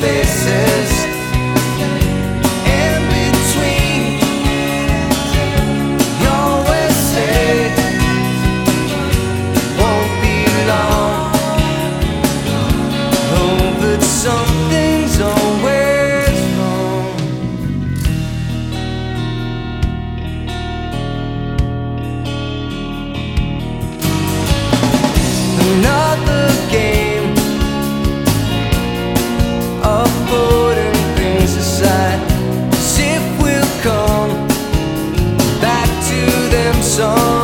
faces so